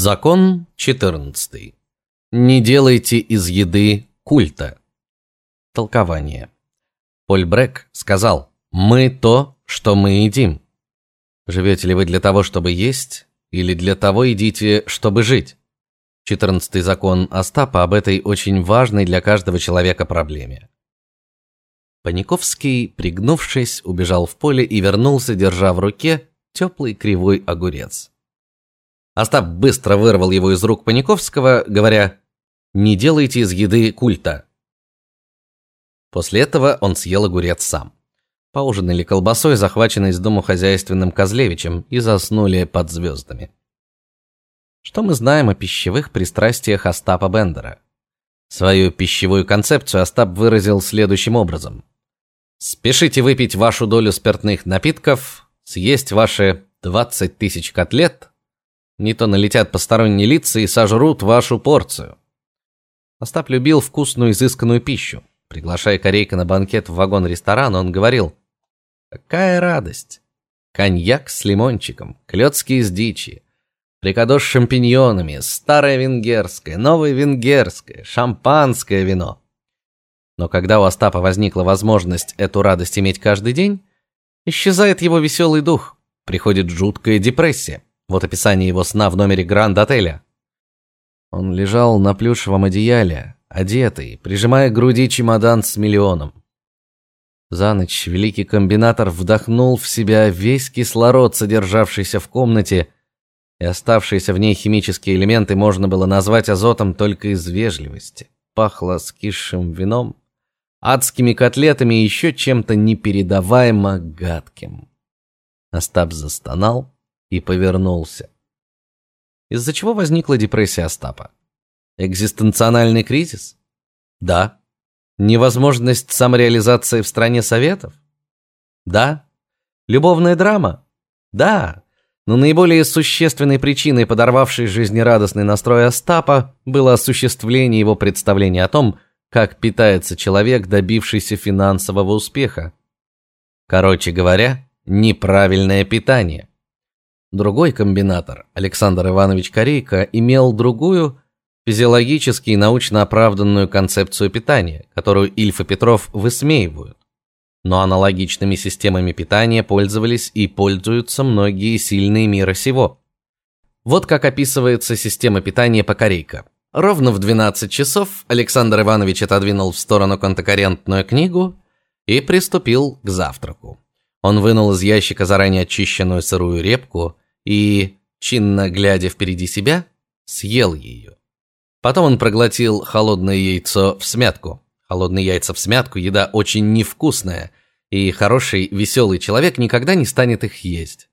Закон 14. Не делайте из еды культа. Толкование. Поль Брек сказал: "Мы то, что мы едим". Живете ли вы для того, чтобы есть, или для того едите, чтобы жить? Четырнадцатый закон Остапа об этой очень важной для каждого человека проблеме. Паниковский, пригнувшись, убежал в поле и вернулся, держа в руке теплый кривой огурец. Остап быстро вырвал его из рук Паниковского, говоря: "Не делайте из еды культа". После этого он съел огурец сам. Поужинали колбасой, захваченной из дому хозяйственным Козлевичем, и заснули под звездами. Что мы знаем о пищевых пристрастиях Остапа Бендера? Свою пищевую концепцию Остап выразил следующим образом: Спешите выпить вашу долю спиртных напитков, съесть ваши 20 тысяч котлет, не то налетят посторонние лица и сожрут вашу порцию. Остап любил вкусную, изысканную пищу. Приглашая корейка на банкет в вагон-ресторан, он говорил: "Какая радость! Коньяк с лимончиком, клёцки из дичи, прикадош с шампиньонами, старое венгерское, новое венгерское, шампанское вино". Но когда у Остапа возникла возможность эту радость иметь каждый день, исчезает его веселый дух, приходит жуткая депрессия. Вот описание его сна в номере Гранд-отеля. Он лежал на плюшевом одеяле, одетый, прижимая к груди чемодан с миллионом. За ночь великий комбинатор вдохнул в себя весь кислород, содержавшийся в комнате, и оставшиеся в ней химические элементы можно было назвать азотом только из вежливости. Пахло скисшим вином, адскими котлетами и еще чем-то непередаваемо гадким. Остап застонал и повернулся. Из-за чего возникла депрессия Остапа? Экзистенциональный кризис? Да. Невозможность самореализации в стране советов? Да. Любовная драма? Да. Но наиболее существенной причиной, подорвавшей жизнерадостный настрой Остапа, было осуществление его представления о том, как питается человек, добившийся финансового успеха. Короче говоря, неправильное питание. Другой комбинатор, Александр Иванович Корейко, имел другую физиологически и научно оправданную концепцию питания, которую Ильф и Петров высмеивают. Но аналогичными системами питания пользовались и пользуются многие сильные мира сего. Вот как описывается система питания по Корейко. Ровно в 12 часов Александр Иванович отодвинул в сторону контокоррентную книгу и приступил к завтраку. Он вынул из ящика заранее очищенную сырую репку и, чинно глядя впереди себя, съел ее. Потом он проглотил холодное яйцо в смятку. Холодные яйца в смятку еда очень невкусная, и хороший, веселый человек никогда не станет их есть.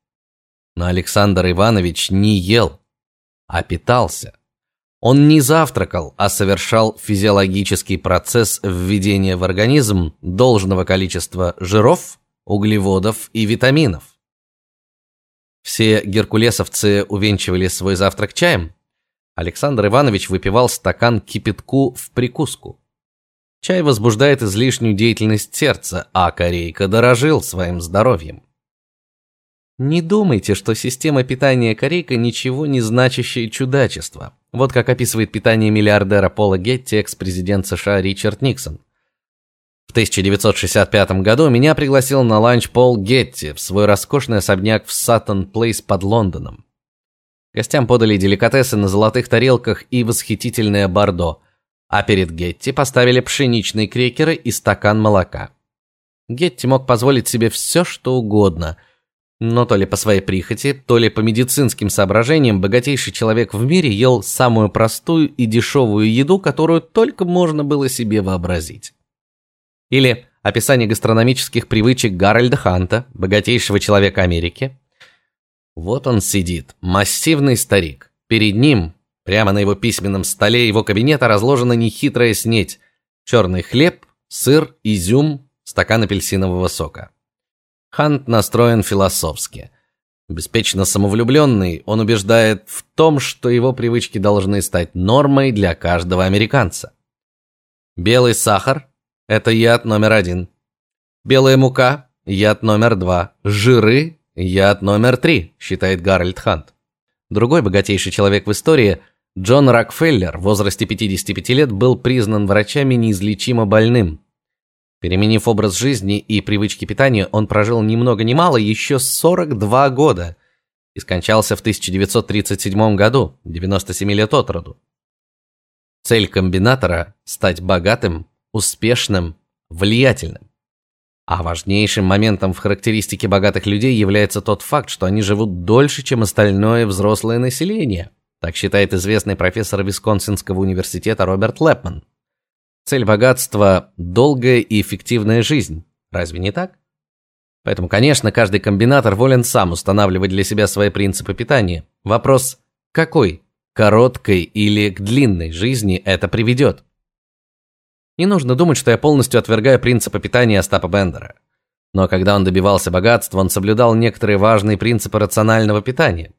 Но Александр Иванович не ел, а питался. Он не завтракал, а совершал физиологический процесс введения в организм должного количества жиров, углеводов и витаминов. Все геркулесовцы увенчивали свой завтрак чаем. Александр Иванович выпивал стакан кипятку в прикуску. Чай возбуждает излишнюю деятельность сердца, а корейка дорожил своим здоровьем. Не думайте, что система питания Корейко ничего не значащее чудачество. Вот как описывает питание миллиардера Пола Гетти экс-президент США Ричард Никсон. В 1965 году меня пригласил на ланч Пол Гетти в свой роскошный особняк в Саттон-Плейс под Лондоном. Гостям подали деликатесы на золотых тарелках и восхитительное бордо, а перед Гетти поставили пшеничные крекеры и стакан молока. Гетти мог позволить себе все, что угодно, но то ли по своей прихоти, то ли по медицинским соображениям богатейший человек в мире ел самую простую и дешевую еду, которую только можно было себе вообразить. Или описание гастрономических привычек Гарольда Ханта, богатейшего человека Америки. Вот он сидит, массивный старик. Перед ним, прямо на его письменном столе его кабинета разложена нехитрая снеть: черный хлеб, сыр, изюм, стакан апельсинового сока. Хант настроен философски. Беспечно самовлюбленный, он убеждает в том, что его привычки должны стать нормой для каждого американца. Белый сахар это яд номер один. Белая мука – яд номер два. Жиры – яд номер три, считает Гарольд Хант. Другой богатейший человек в истории, Джон Рокфеллер, в возрасте 55 лет был признан врачами неизлечимо больным. Переменив образ жизни и привычки питания, он прожил ни много ни мало еще 42 года и скончался в 1937 году, 97 лет от роду. Цель комбинатора стать богатым, успешным, влиятельным. А важнейшим моментом в характеристике богатых людей является тот факт, что они живут дольше, чем остальное взрослое население. Так считает известный профессор Висконсинского университета Роберт Лепман. Цель богатства долгая и эффективная жизнь. Разве не так? Поэтому, конечно, каждый комбинатор волен сам устанавливать для себя свои принципы питания. Вопрос: какой? Короткой или к длинной жизни это приведет? Не нужно думать, что я полностью отвергаю принципы питания Остапа Бендера. Но когда он добивался богатства, он соблюдал некоторые важные принципы рационального питания.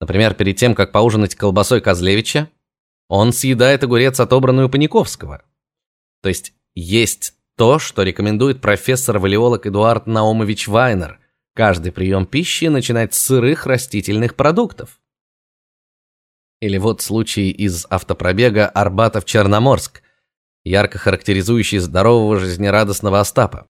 Например, перед тем, как поужинать колбасой Козлевича, он съедает огурец, отобранный у Паниковского. То есть есть то, что рекомендует профессор-валиолог Эдуард Наумович Вайнер. Каждый прием пищи начинать с сырых растительных продуктов. Или вот случай из автопробега Арбатов-Черноморск, ярко характеризующий здорового жизнерадостного Остапа.